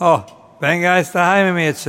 Oh, ben geist daheim jetzt.